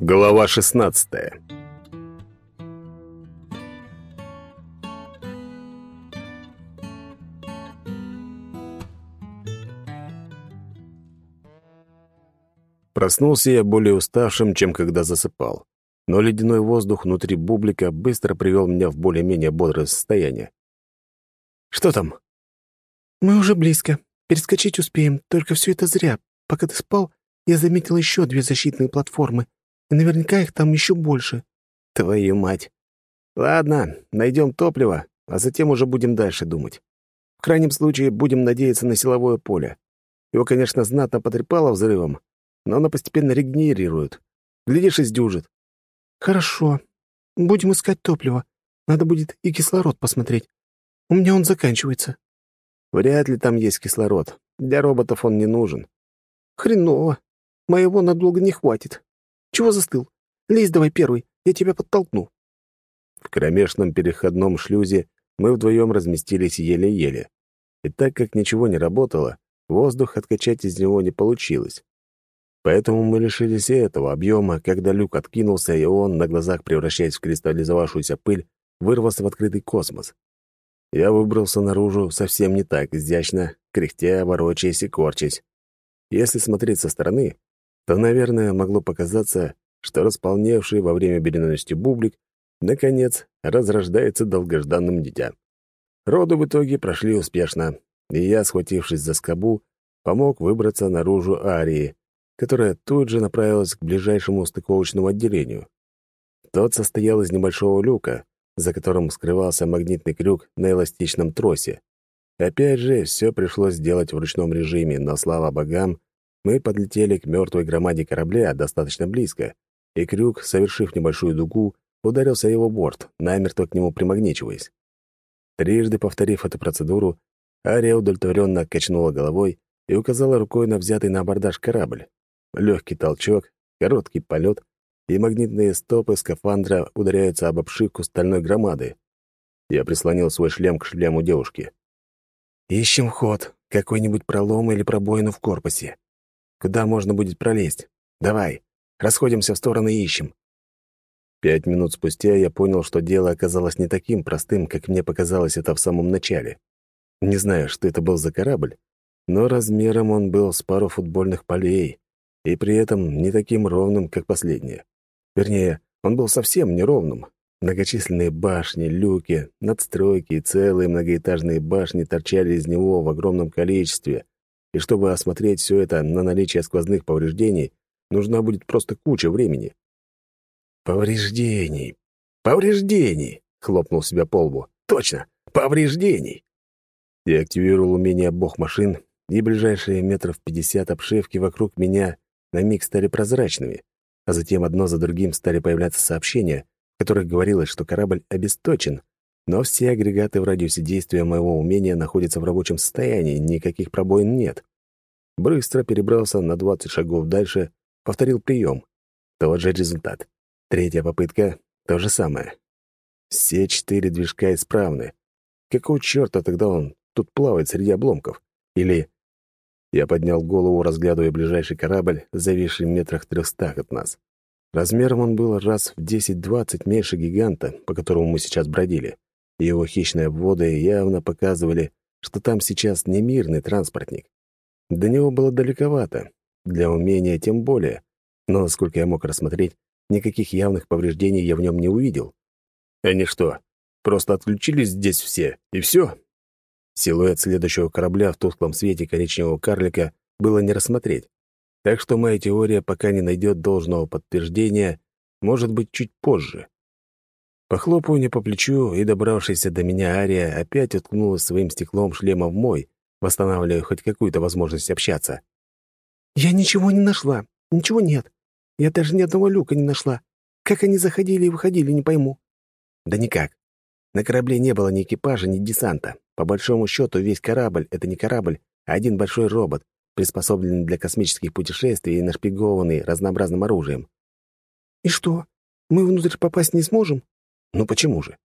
Глава 16 Проснулся я более уставшим, чем когда засыпал. Но ледяной воздух внутри бублика быстро привел меня в более-менее бодрое состояние. «Что там?» «Мы уже близко. Перескочить успеем, только все это зря. Пока ты спал, я заметил еще две защитные платформы, и наверняка их там еще больше». «Твою мать! Ладно, найдем топливо, а затем уже будем дальше думать. В крайнем случае, будем надеяться на силовое поле. Его, конечно, знатно потрепало взрывом, но оно постепенно регенерирует. Глядишь, и сдюжит. «Хорошо. Будем искать топливо. Надо будет и кислород посмотреть. У меня он заканчивается». «Вряд ли там есть кислород. Для роботов он не нужен». «Хреново. Моего надолго не хватит. Чего застыл? Лезь давай первый, я тебя подтолкну». В кромешном переходном шлюзе мы вдвоем разместились еле-еле. И так как ничего не работало, воздух откачать из него не получилось. Поэтому мы лишились и этого объема, когда люк откинулся, и он, на глазах превращаясь в кристаллизовавшуюся пыль, вырвался в открытый космос. Я выбрался наружу совсем не так изящно, кряхтя, ворочаясь и корчась. Если смотреть со стороны, то, наверное, могло показаться, что располневший во время беременности бублик наконец разрождается долгожданным дитя. Роды в итоге прошли успешно, и я, схватившись за скобу, помог выбраться наружу Арии, которая тут же направилась к ближайшему стыковочному отделению. Тот состоял из небольшого люка, за которым скрывался магнитный крюк на эластичном тросе. Опять же, все пришлось сделать в ручном режиме, но, слава богам, мы подлетели к мертвой громаде корабля достаточно близко, и крюк, совершив небольшую дугу, ударился его борт, намертво к нему примагничиваясь. Трижды повторив эту процедуру, Ария удовлетворенно качнула головой и указала рукой на взятый на абордаж корабль. Легкий толчок, короткий полет, и магнитные стопы скафандра ударяются об обшивку стальной громады. Я прислонил свой шлем к шлему девушки. «Ищем ход, какой-нибудь пролом или пробоину в корпусе. Куда можно будет пролезть? Давай, расходимся в стороны и ищем». Пять минут спустя я понял, что дело оказалось не таким простым, как мне показалось это в самом начале. Не знаю, что это был за корабль, но размером он был с пару футбольных полей, и при этом не таким ровным, как последние. Вернее, он был совсем неровным. Многочисленные башни, люки, надстройки и целые многоэтажные башни торчали из него в огромном количестве, и чтобы осмотреть все это на наличие сквозных повреждений, нужна будет просто куча времени. «Повреждений! Повреждений!» — хлопнул себя по лбу. «Точно! Повреждений!» Я активировал умение бог машин, и ближайшие метров пятьдесят обшивки вокруг меня на миг стали прозрачными, а затем одно за другим стали появляться сообщения, в которых говорилось, что корабль обесточен, но все агрегаты в радиусе действия моего умения находятся в рабочем состоянии, никаких пробоин нет. Быстро перебрался на 20 шагов дальше, повторил прием. Тот же результат. Третья попытка — то же самое. Все четыре движка исправны. Какого черта тогда он тут плавает среди обломков? Или я поднял голову, разглядывая ближайший корабль, зависший в метрах трехстах от нас. Размером он был раз в 10-20 меньше гиганта, по которому мы сейчас бродили. Его хищные воды явно показывали, что там сейчас не мирный транспортник. До него было далековато, для умения тем более, но, насколько я мог рассмотреть, никаких явных повреждений я в нем не увидел. Они что, просто отключились здесь все, и все? Силуэт следующего корабля в тусклом свете коричневого карлика было не рассмотреть. Так что моя теория пока не найдет должного подтверждения, может быть, чуть позже. Похлопывание по плечу, и добравшаяся до меня Ария опять уткнулась своим стеклом шлема в мой, восстанавливая хоть какую-то возможность общаться. «Я ничего не нашла. Ничего нет. Я даже ни одного люка не нашла. Как они заходили и выходили, не пойму». «Да никак. На корабле не было ни экипажа, ни десанта. По большому счету, весь корабль — это не корабль, а один большой робот, приспособленный для космических путешествий и нашпигованный разнообразным оружием. «И что, мы внутрь попасть не сможем?» «Ну почему же?»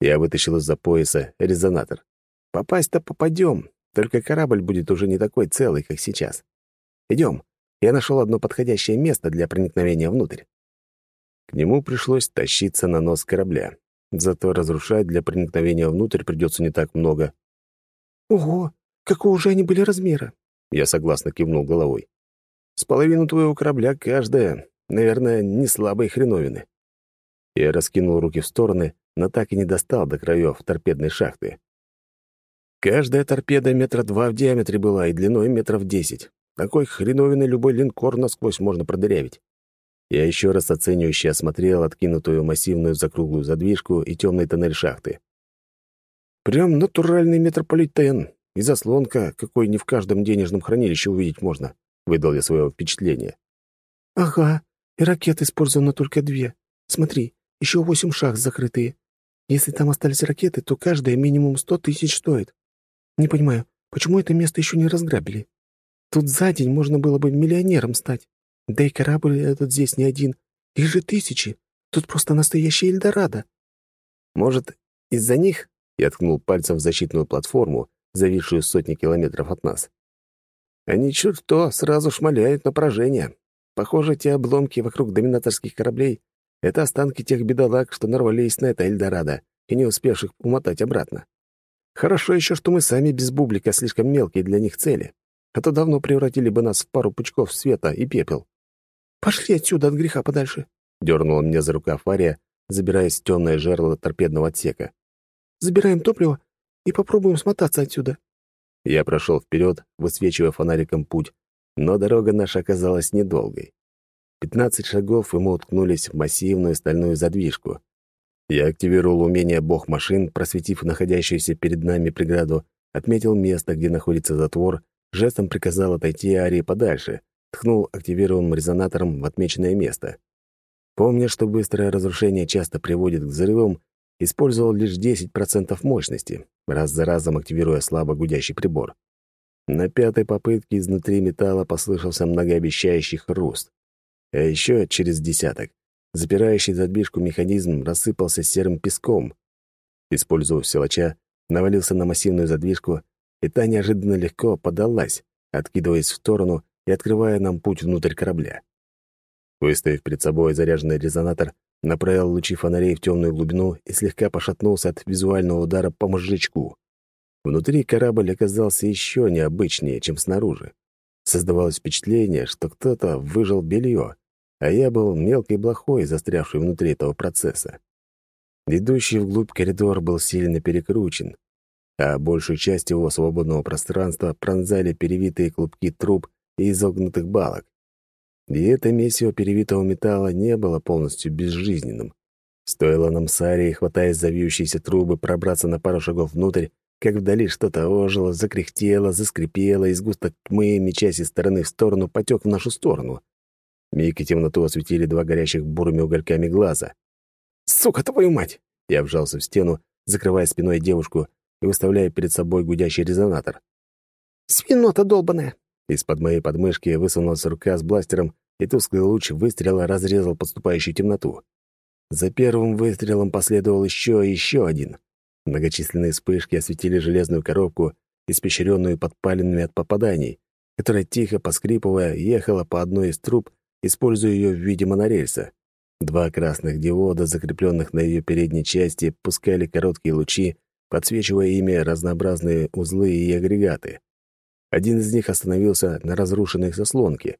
Я вытащил из-за пояса резонатор. «Попасть-то попадем, только корабль будет уже не такой целый, как сейчас. Идем. Я нашел одно подходящее место для проникновения внутрь». К нему пришлось тащиться на нос корабля. Зато разрушать для проникновения внутрь придется не так много. «Ого, какого же они были размера?» Я согласно кивнул головой. «С половину твоего корабля каждая, наверное, не слабой хреновины». Я раскинул руки в стороны, но так и не достал до краев торпедной шахты. Каждая торпеда метра два в диаметре была и длиной метров десять. Такой хреновины любой линкор насквозь можно продырявить. Я еще раз оценивающе осмотрел откинутую массивную закруглую задвижку и темный тоннель шахты. Прям натуральный метрополитен. И заслонка, какой не в каждом денежном хранилище увидеть можно. Выдал я свое впечатление. «Ага, и ракет использовано только две. Смотри, еще восемь шахт закрытые. Если там остались ракеты, то каждая минимум сто тысяч стоит. Не понимаю, почему это место еще не разграбили? Тут за день можно было бы миллионером стать. Да и корабль этот здесь не один. Их же тысячи. Тут просто настоящий Эльдорадо. Может, из-за них? Я ткнул пальцем в защитную платформу, зависшую сотни километров от нас. Они что сразу шмаляют на поражение. Похоже, те обломки вокруг доминаторских кораблей — это останки тех бедолаг, что нарвались на это Эльдорадо и не успевших умотать обратно. Хорошо еще, что мы сами без бублика слишком мелкие для них цели, а то давно превратили бы нас в пару пучков света и пепел. «Пошли отсюда от греха подальше», — дернула меня за рукав Ария, забираясь в темное жерло торпедного отсека. «Забираем топливо и попробуем смотаться отсюда». Я прошел вперед, высвечивая фонариком путь, но дорога наша оказалась недолгой. Пятнадцать шагов, и мы уткнулись в массивную стальную задвижку. Я активировал умение «Бог машин», просветив находящуюся перед нами преграду, отметил место, где находится затвор, жестом приказал отойти Арии подальше, ткнул активированным резонатором в отмеченное место. Помня, что быстрое разрушение часто приводит к взрывам, использовал лишь 10% мощности, раз за разом активируя слабо гудящий прибор. На пятой попытке изнутри металла послышался многообещающий хруст. А еще через десяток запирающий задвижку механизм рассыпался серым песком. Используя силача, навалился на массивную задвижку, и та неожиданно легко подалась, откидываясь в сторону и открывая нам путь внутрь корабля. Выставив перед собой заряженный резонатор, направил лучи фонарей в темную глубину и слегка пошатнулся от визуального удара по мозжечку. Внутри корабль оказался еще необычнее, чем снаружи. Создавалось впечатление, что кто-то выжил белье, а я был мелкой блохой, застрявший внутри этого процесса. Идущий вглубь коридор был сильно перекручен, а большую часть его свободного пространства пронзали перевитые клубки труб и изогнутых балок. И это месиво перевитого металла не было полностью безжизненным. Стоило нам с Арией, хватаясь за вьющиеся трубы, пробраться на пару шагов внутрь, как вдали что-то ожило, закряхтело, заскрипело, и сгусток тьмы, мечась из стороны в сторону, потек в нашу сторону. Миг и темноту осветили два горящих бурыми угольками глаза. «Сука, твою мать!» Я вжался в стену, закрывая спиной девушку и выставляя перед собой гудящий резонатор. «Свинота долбаная!» Из-под моей подмышки высунулась рука с бластером, и тусклый луч выстрела разрезал подступающую темноту. За первым выстрелом последовал еще и еще один. Многочисленные вспышки осветили железную коробку, испещренную подпаленными от попаданий, которая, тихо поскрипывая, ехала по одной из труб, используя ее в виде монорельса. Два красных диода, закрепленных на ее передней части, пускали короткие лучи, подсвечивая ими разнообразные узлы и агрегаты. Один из них остановился на разрушенной заслонке.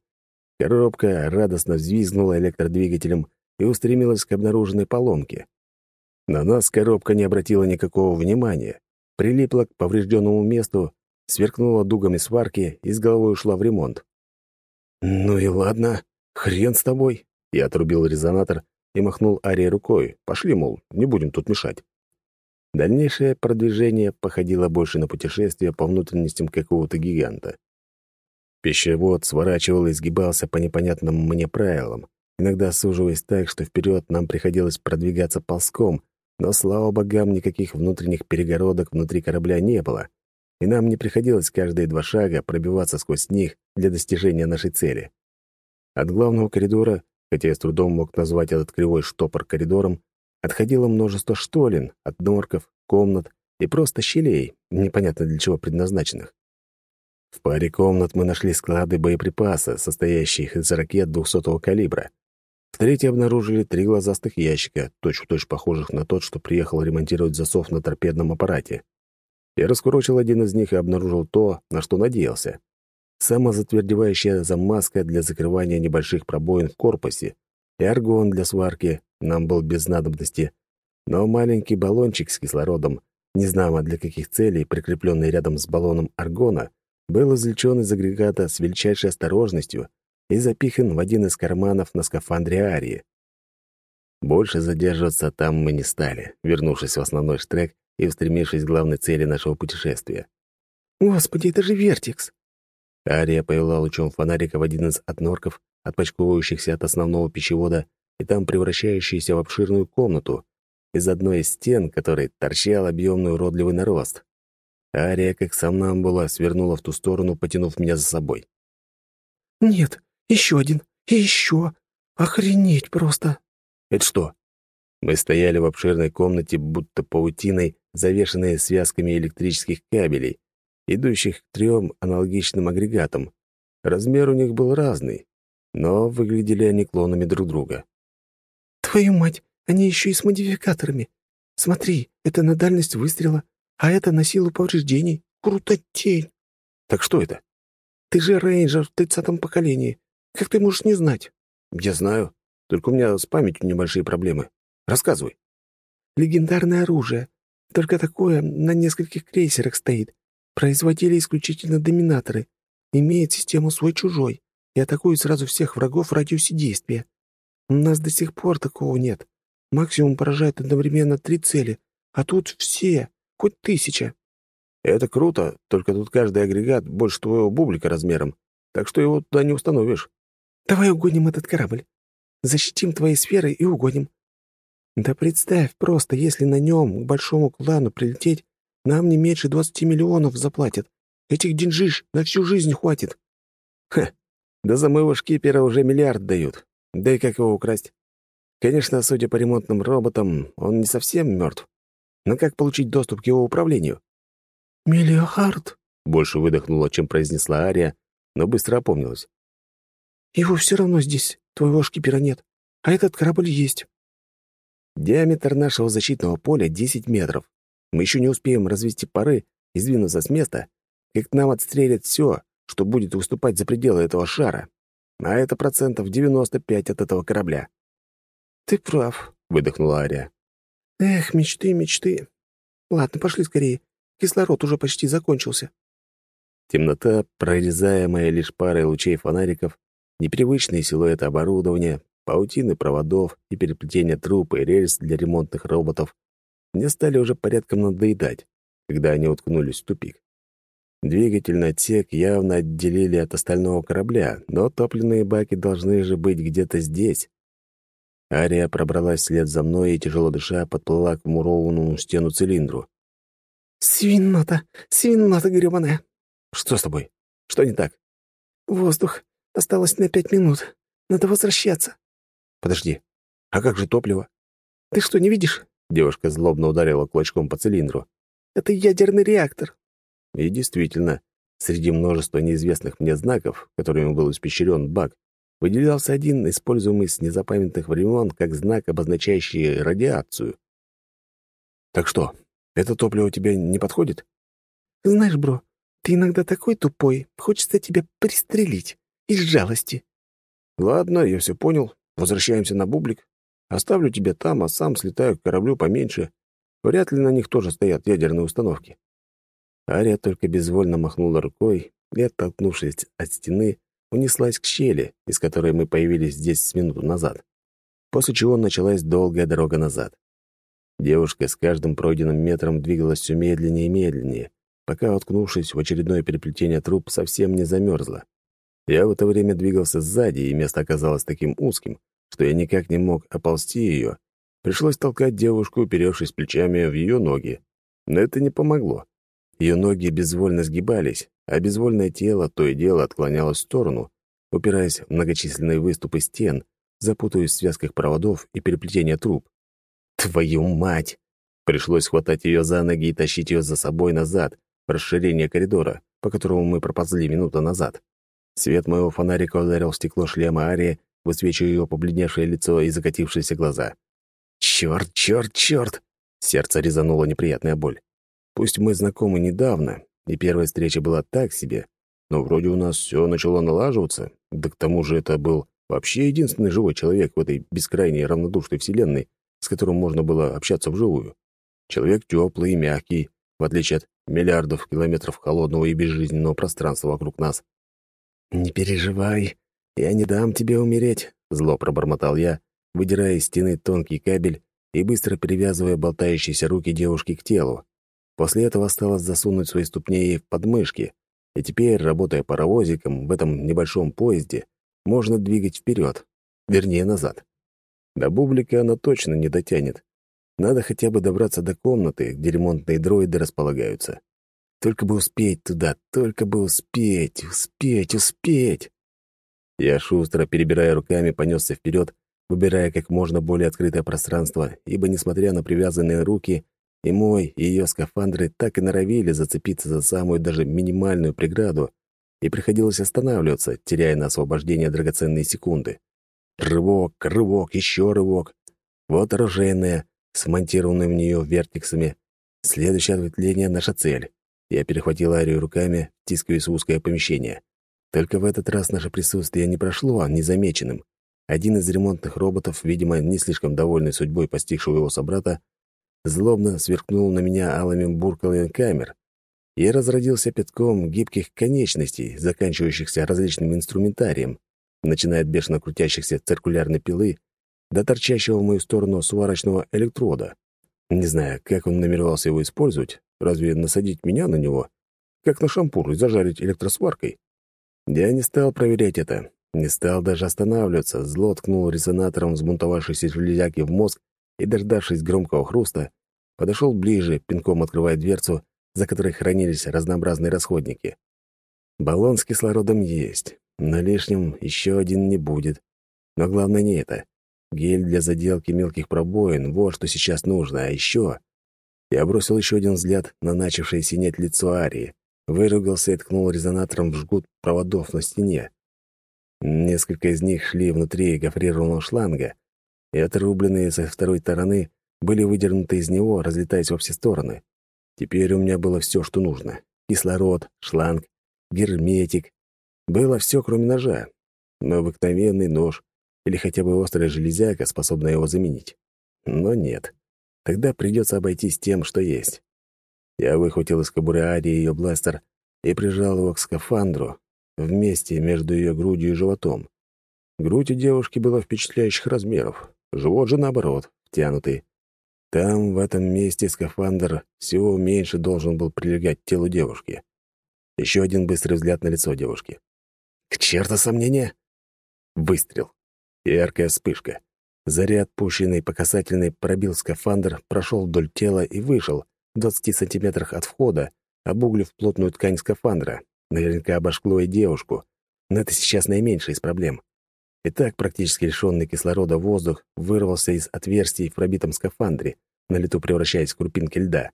Коробка радостно взвизгнула электродвигателем и устремилась к обнаруженной поломке. На нас коробка не обратила никакого внимания, прилипла к поврежденному месту, сверкнула дугами сварки и с головой ушла в ремонт. «Ну и ладно, хрен с тобой!» Я отрубил резонатор и махнул Арии рукой. «Пошли, мол, не будем тут мешать». Дальнейшее продвижение походило больше на путешествие по внутренностям какого-то гиганта. Пищевод сворачивал и сгибался по непонятным мне правилам, иногда суживаясь так, что вперед нам приходилось продвигаться ползком, но, слава богам, никаких внутренних перегородок внутри корабля не было, и нам не приходилось каждые два шага пробиваться сквозь них для достижения нашей цели. От главного коридора, хотя я с трудом мог назвать этот кривой штопор коридором, Отходило множество штолен, отнорков, комнат и просто щелей, непонятно для чего предназначенных. В паре комнат мы нашли склады боеприпаса, состоящие из ракет 200-го калибра. В третьей обнаружили три глазастых ящика, точь-в-точь -точь похожих на тот, что приехал ремонтировать засов на торпедном аппарате. Я раскурочил один из них и обнаружил то, на что надеялся. Самозатвердевающая замазка для закрывания небольших пробоин в корпусе и аргон для сварки нам был без надобности, но маленький баллончик с кислородом, незнамо для каких целей, прикрепленный рядом с баллоном аргона, был извлечен из агрегата с величайшей осторожностью и запихан в один из карманов на скафандре Арии. Больше задерживаться там мы не стали, вернувшись в основной штрек и устремившись к главной цели нашего путешествия. «Господи, это же Вертикс!» Ария повела лучом фонарика в один из отнорков, отпочковывающихся от основного пищевода и там превращающийся в обширную комнату, из одной из стен которой торчал объемный уродливый нарост. Ария, как сомнамбула, свернула в ту сторону, потянув меня за собой. «Нет, еще один, и еще! Охренеть просто!» «Это что?» Мы стояли в обширной комнате, будто паутиной, завешенной связками электрических кабелей, идущих к трем аналогичным агрегатам. Размер у них был разный, но выглядели они клонами друг друга. «Твою мать, они еще и с модификаторами. Смотри, это на дальность выстрела, а это на силу повреждений. Крутотень!» «Так что это?» «Ты же рейнджер в тридцатом поколении. Как ты можешь не знать?» «Я знаю. Только у меня с памятью небольшие проблемы. Рассказывай». «Легендарное оружие. Только такое на нескольких крейсерах стоит. Производили исключительно доминаторы. Имеет систему свой-чужой и атакует сразу всех врагов в радиусе действия. У нас до сих пор такого нет. Максимум поражает одновременно три цели, а тут все, хоть тысяча. Это круто, только тут каждый агрегат больше твоего бублика размером, так что его туда не установишь. Давай угоним этот корабль. Защитим твои сферы и угоним. Да представь просто, если на нем к большому клану прилететь, нам не меньше двадцати миллионов заплатят. Этих деньжиш на всю жизнь хватит. Ха, да за моего шкипера уже миллиард дают. Да и как его украсть? Конечно, судя по ремонтным роботам, он не совсем мертв. Но как получить доступ к его управлению? «Миллиард?» — больше выдохнула, чем произнесла Ария, но быстро опомнилась. «Его все равно здесь, твоего шкипера нет, а этот корабль есть». Диаметр нашего защитного поля — 10 метров. Мы еще не успеем развести пары и сдвинуться с места, как нам отстрелят все, что будет выступать за пределы этого шара. А это процентов 95 от этого корабля. «Ты прав», — выдохнула Ария. «Эх, мечты, мечты. Ладно, пошли скорее. Кислород уже почти закончился». Темнота, прорезаемая лишь парой лучей фонариков, непривычные силуэты оборудования, паутины проводов и переплетения труб и рельс для ремонтных роботов мне стали уже порядком надоедать, когда они уткнулись в тупик. Двигательный отсек явно отделили от остального корабля, но топливные баки должны же быть где-то здесь. Ария пробралась вслед за мной и, тяжело дыша, подплыла к мурованному стену цилиндру. «Свинота! Свинота гребаная!» «Что с тобой? Что не так?» «Воздух. Осталось на пять минут. Надо возвращаться». «Подожди. А как же топливо?» «Ты что, не видишь?» Девушка злобно ударила кулачком по цилиндру. «Это ядерный реактор. И действительно, среди множества неизвестных мне знаков, которыми был испещрен бак, выделялся один, используемый с незапамятных времен как знак, обозначающий радиацию. «Так что, это топливо тебе не подходит?» «Знаешь, бро, ты иногда такой тупой, хочется тебя пристрелить из жалости». «Ладно, я все понял. Возвращаемся на бублик. Оставлю тебя там, а сам слетаю к кораблю поменьше. Вряд ли на них тоже стоят ядерные установки». Ария только безвольно махнула рукой и, оттолкнувшись от стены, унеслась к щели, из которой мы появились здесь с минуту назад, после чего началась долгая дорога назад. Девушка с каждым пройденным метром двигалась все медленнее и медленнее, пока, уткнувшись в очередное переплетение труб, совсем не замерзла. Я в это время двигался сзади, и место оказалось таким узким, что я никак не мог оползти ее. Пришлось толкать девушку, уперевшись плечами в ее ноги. Но это не помогло. Ее ноги безвольно сгибались, а безвольное тело то и дело отклонялось в сторону, упираясь в многочисленные выступы стен, запутываясь в связках проводов и переплетения труб. Твою мать! Пришлось хватать ее за ноги и тащить ее за собой назад, в расширение коридора, по которому мы проползли минуту назад. Свет моего фонарика ударил в стекло шлема Арии, высвечивая ее побледневшее лицо и закатившиеся глаза. «Черт, черт, черт!» Сердце резануло неприятная боль. Пусть мы знакомы недавно, и первая встреча была так себе, но вроде у нас все начало налаживаться, да к тому же это был вообще единственный живой человек в этой бескрайней равнодушной вселенной, с которым можно было общаться вживую. Человек теплый и мягкий, в отличие от миллиардов километров холодного и безжизненного пространства вокруг нас. «Не переживай, я не дам тебе умереть», — зло пробормотал я, выдирая из стены тонкий кабель и быстро перевязывая болтающиеся руки девушки к телу. После этого осталось засунуть свои ступни ей в подмышки, и теперь, работая паровозиком в этом небольшом поезде, можно двигать вперед, вернее, назад. До бублика она точно не дотянет. Надо хотя бы добраться до комнаты, где ремонтные дроиды располагаются. Только бы успеть туда, только бы успеть, успеть, успеть. Я шустро, перебирая руками, понесся вперед, выбирая как можно более открытое пространство, ибо, несмотря на привязанные руки, и мой, и ее скафандры так и норовили зацепиться за самую даже минимальную преграду, и приходилось останавливаться, теряя на освобождение драгоценные секунды. Рывок, рывок, еще рывок. Вот оружейная, смонтированная в нее вертиксами. Следующее ответвление — наша цель. Я перехватил Арию руками, тискаясь в узкое помещение. Только в этот раз наше присутствие не прошло незамеченным. Один из ремонтных роботов, видимо, не слишком довольный судьбой постигшего его собрата, злобно сверкнул на меня алыми буркалами камер и разродился пятком гибких конечностей, заканчивающихся различным инструментарием, начиная от бешено крутящихся циркулярной пилы до торчащего в мою сторону сварочного электрода. Не знаю, как он намеревался его использовать, разве насадить меня на него, как на шампур, и зажарить электросваркой? Я не стал проверять это, не стал даже останавливаться, зло ткнул резонатором взбунтовавшейся железяки в мозг и, дождавшись громкого хруста, подошел ближе, пинком открывая дверцу, за которой хранились разнообразные расходники. Баллон с кислородом есть, но лишним еще один не будет. Но главное не это. Гель для заделки мелких пробоин — вот что сейчас нужно, а еще... Я бросил еще один взгляд на начавшее синеть лицо Арии, выругался и ткнул резонатором в жгут проводов на стене. Несколько из них шли внутри гофрированного шланга, и отрубленные со второй стороны были выдернуты из него, разлетаясь во все стороны. Теперь у меня было все, что нужно. Кислород, шланг, герметик. Было все, кроме ножа. Но обыкновенный нож или хотя бы острая железяка, способная его заменить. Но нет. Тогда придется обойтись тем, что есть. Я выхватил из кобуры Ари ее бластер и прижал его к скафандру, вместе между ее грудью и животом. Грудь у девушки была впечатляющих размеров, живот же, наоборот, втянутый. Там, в этом месте, скафандр всего меньше должен был прилегать к телу девушки. Еще один быстрый взгляд на лицо девушки. К черту сомнения! Выстрел. Яркая вспышка. Заряд, пущенный по касательной, пробил скафандр, прошел вдоль тела и вышел в 20 сантиметрах от входа, обуглив плотную ткань скафандра. Наверняка обожгло и девушку. Но это сейчас наименьшая из проблем. И так практически лишенный кислорода воздух вырвался из отверстий в пробитом скафандре, на лету превращаясь в крупинки льда.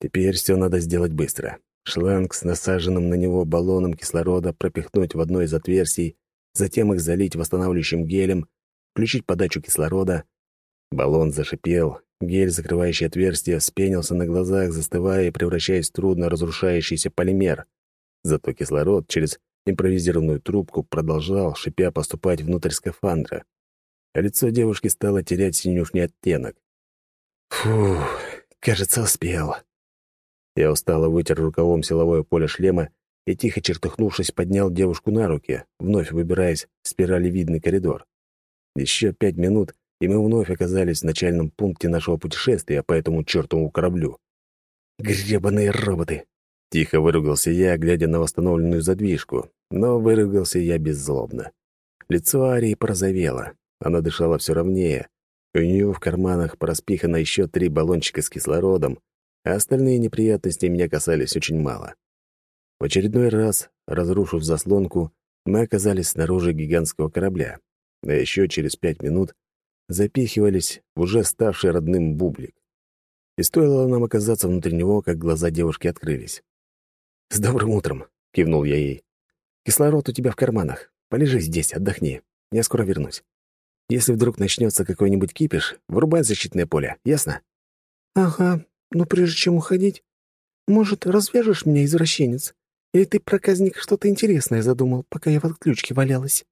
Теперь все надо сделать быстро. Шланг с насаженным на него баллоном кислорода пропихнуть в одно из отверстий, затем их залить восстанавливающим гелем, включить подачу кислорода. Баллон зашипел, гель, закрывающий отверстие, спенился на глазах, застывая и превращаясь в трудно разрушающийся полимер. Зато кислород через импровизированную трубку продолжал, шипя, поступать внутрь скафандра. Лицо девушки стало терять синюшний оттенок. Фу, кажется, успел. Я устало вытер рукавом силовое поле шлема и, тихо чертыхнувшись, поднял девушку на руки, вновь выбираясь в спиралевидный коридор. Еще пять минут, и мы вновь оказались в начальном пункте нашего путешествия по этому чертовому кораблю. Гребаные роботы! Тихо выругался я, глядя на восстановленную задвижку, но выругался я беззлобно. Лицо Арии порозовело, она дышала все ровнее. У нее в карманах пораспихано еще три баллончика с кислородом, а остальные неприятности меня касались очень мало. В очередной раз, разрушив заслонку, мы оказались снаружи гигантского корабля, а еще через пять минут запихивались в уже ставший родным бублик. И стоило нам оказаться внутри него, как глаза девушки открылись. «С добрым утром!» — кивнул я ей. «Кислород у тебя в карманах. Полежи здесь, отдохни. Я скоро вернусь. Если вдруг начнется какой-нибудь кипиш, врубай защитное поле, ясно?» «Ага, но прежде чем уходить, может, развяжешь меня, извращенец? Или ты, проказник, что-то интересное задумал, пока я в отключке валялась?»